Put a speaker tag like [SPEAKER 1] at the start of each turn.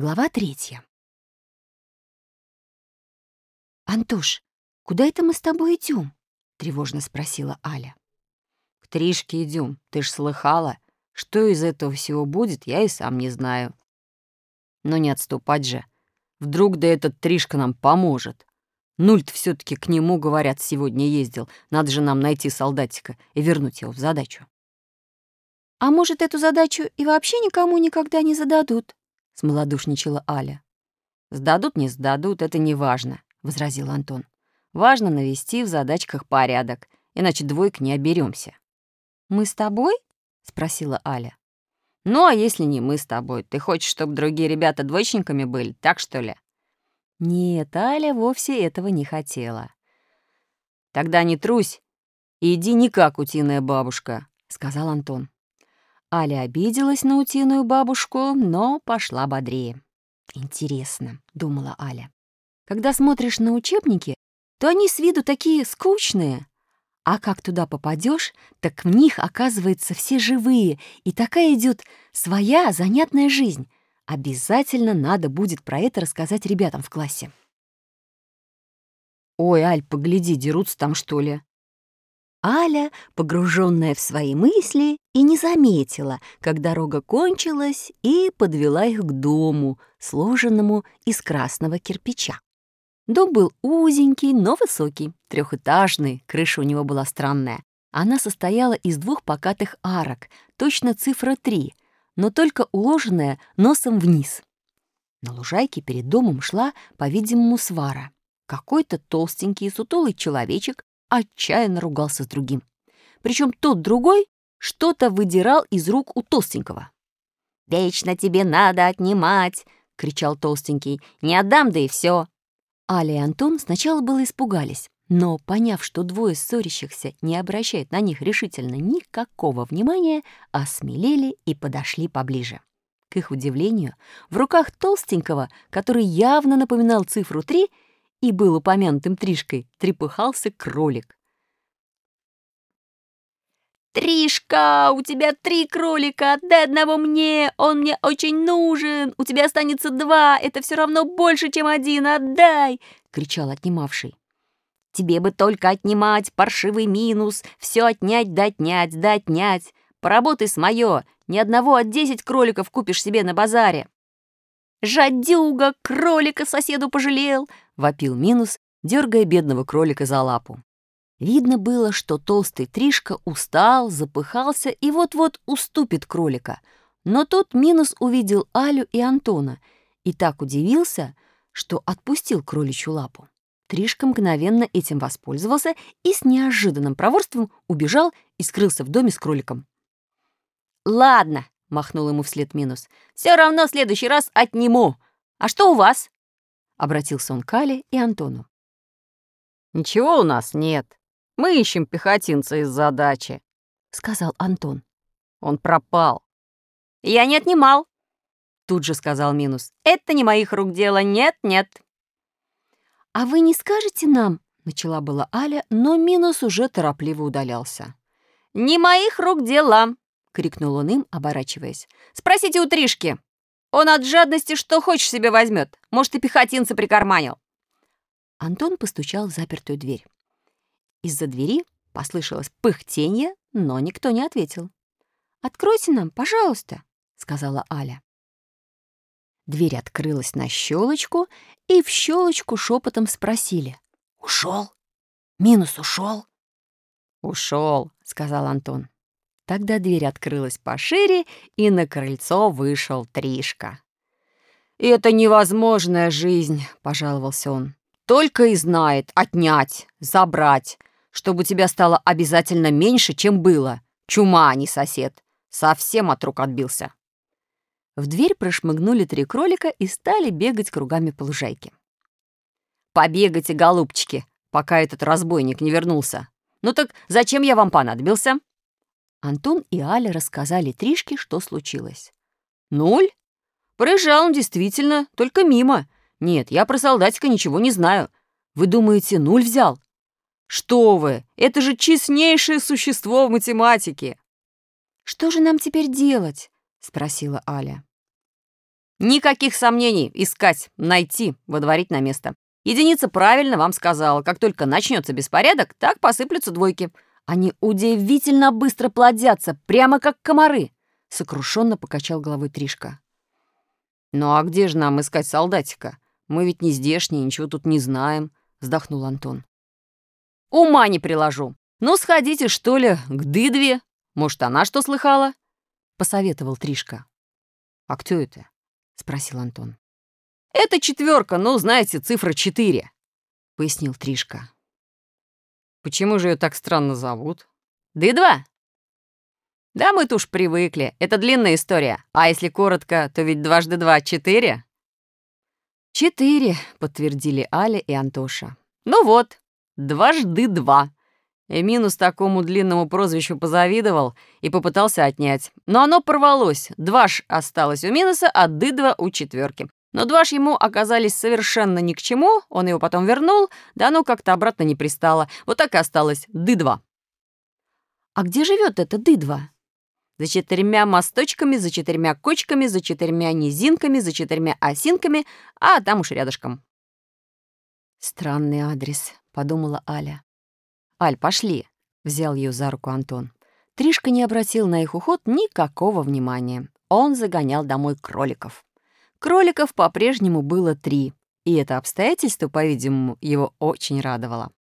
[SPEAKER 1] Глава третья. «Антош, куда это мы с тобой идем? тревожно спросила Аля.
[SPEAKER 2] «К Тришке идем. Ты ж слыхала. Что из этого всего будет, я и сам не знаю. Но не отступать же. Вдруг да этот Тришка нам поможет. Нульт все таки к нему, говорят, сегодня ездил. Надо же нам найти солдатика и вернуть его в задачу».
[SPEAKER 1] «А может, эту задачу и вообще никому никогда не зададут?» — смолодушничала Аля.
[SPEAKER 2] «Сдадут, не сдадут, это не важно», — возразил Антон. «Важно навести в задачках порядок, иначе двойк не оберемся.
[SPEAKER 1] «Мы с тобой?» — спросила Аля.
[SPEAKER 2] «Ну, а если не мы с тобой? Ты хочешь, чтобы другие ребята двоечниками были, так что ли?»
[SPEAKER 1] Нет, Аля вовсе этого не хотела.
[SPEAKER 2] «Тогда не трусь и иди не как утиная бабушка», — сказал Антон.
[SPEAKER 1] Аля обиделась на утиную бабушку, но пошла бодрее. «Интересно», — думала Аля. «Когда смотришь на учебники, то они с виду такие скучные. А как туда попадешь, так в них, оказывается, все живые, и такая идет своя занятная жизнь. Обязательно надо будет про это рассказать ребятам в классе».
[SPEAKER 2] «Ой, Аль, погляди, дерутся там, что ли?»
[SPEAKER 1] Аля, погруженная в свои мысли, и не заметила, как дорога кончилась и подвела их к дому, сложенному из красного кирпича. Дом был узенький, но высокий, трехэтажный, крыша у него была странная. Она состояла из двух покатых арок, точно цифра три, но только уложенная носом вниз. На лужайке перед домом шла, по-видимому, свара. Какой-то толстенький сутулый человечек отчаянно ругался с другим. Причем тот другой что-то выдирал из рук у толстенького.
[SPEAKER 2] «Вечно тебе надо отнимать!» — кричал толстенький. «Не отдам, да и все.
[SPEAKER 1] Аля и Антон сначала было испугались, но, поняв, что двое ссорящихся не обращают на них решительно никакого внимания, осмелели и подошли поближе. К их удивлению, в руках толстенького, который явно напоминал цифру три и был упомянутым Тришкой, трепыхался кролик.
[SPEAKER 2] «Тришка, у тебя три кролика, отдай одного мне, он мне очень нужен, у тебя останется два, это все равно больше, чем один, отдай!» — кричал отнимавший. «Тебе бы только отнимать, паршивый минус, все отнять да отнять да отнять. Поработай с моё, ни одного от десять кроликов купишь себе на базаре». «Жадюга, кролика соседу пожалел!» — вопил Минус, дергая бедного кролика за лапу.
[SPEAKER 1] Видно было, что толстый Тришка устал, запыхался и вот-вот уступит кролика. Но тут Минус увидел Алю и Антона и так удивился, что отпустил кроличью лапу. Тришка мгновенно этим воспользовался и с неожиданным проворством убежал и скрылся в доме с кроликом.
[SPEAKER 2] «Ладно», — махнул ему вслед Минус, — «все равно в следующий раз отниму. А что у вас?» Обратился он к Але и Антону.
[SPEAKER 3] «Ничего у нас нет», мы ищем пехотинца из задачи», —
[SPEAKER 1] сказал Антон.
[SPEAKER 3] «Он пропал».
[SPEAKER 2] «Я не отнимал», — тут же сказал Минус. «Это не моих рук дело, нет-нет».
[SPEAKER 1] «А вы не скажете нам?» — начала была Аля, но Минус уже торопливо удалялся.
[SPEAKER 2] «Не моих рук дела!» — крикнул он им, оборачиваясь. «Спросите у Тришки. Он от жадности что хочешь себе возьмет. Может, и пехотинца прикарманил».
[SPEAKER 1] Антон постучал в запертую дверь. Из-за двери послышалось пыхтенье, но никто не ответил. «Откройте нам, пожалуйста», — сказала Аля. Дверь открылась на щелочку, и в щелочку шепотом спросили. «Ушел? Минус ушел?»
[SPEAKER 2] «Ушел», — сказал Антон.
[SPEAKER 1] Тогда дверь открылась пошире, и на крыльцо вышел Тришка.
[SPEAKER 2] «Это невозможная жизнь», — пожаловался он. «Только и знает отнять, забрать, чтобы у тебя стало обязательно меньше, чем было. Чума, а не сосед. Совсем от рук отбился».
[SPEAKER 1] В дверь прошмыгнули три кролика и стали бегать кругами по лужайке.
[SPEAKER 2] «Побегайте, голубчики, пока этот разбойник не вернулся. Ну так зачем я вам понадобился?»
[SPEAKER 1] Антон и Аля рассказали Тришке, что случилось.
[SPEAKER 2] «Нуль? Проезжал он действительно, только мимо. Нет, я про солдатика ничего не знаю. Вы думаете, нуль взял? «Что вы! Это же честнейшее существо в математике!»
[SPEAKER 1] «Что же нам теперь делать?» — спросила Аля.
[SPEAKER 3] Никаких сомнений. Искать, найти, водворить на место. Единица правильно вам сказала. Как только начнется беспорядок, так посыплются двойки. Они удивительно быстро плодятся, прямо как комары. Сокрушенно покачал головой Тришка. «Ну а где же нам искать солдатика? Мы ведь не здешние, ничего тут не знаем», — вздохнул Антон. «Ума не приложу. Ну, сходите, что ли, к Дыдве. Может, она что слыхала?» — посоветовал Тришка. «А кто это?» — спросил Антон. «Это четверка, ну, знаете, цифра четыре», — пояснил Тришка. «Почему же ее так странно зовут?» «Дыдва?» «Да мы-то уж привыкли. Это длинная история. А если коротко, то ведь дважды два — четыре?» «Четыре», — подтвердили Аля и Антоша. «Ну вот, дважды два». И минус такому длинному прозвищу позавидовал и попытался отнять. Но оно порвалось. Дваж осталось у минуса, а дыдва у четверки. Но дваж ему оказались совершенно ни к чему, он его потом вернул, да оно как-то обратно не пристало. Вот так и осталось дыдва.
[SPEAKER 1] «А где живет эта дыдва?»
[SPEAKER 3] За четырьмя мосточками, за четырьмя кочками, за четырьмя низинками, за четырьмя осинками, а там уж рядышком.
[SPEAKER 1] «Странный адрес», — подумала Аля. «Аль, пошли», — взял ее за руку Антон. Тришка не обратил на их уход никакого внимания. Он загонял домой кроликов. Кроликов по-прежнему было три, и это обстоятельство, по-видимому, его очень радовало.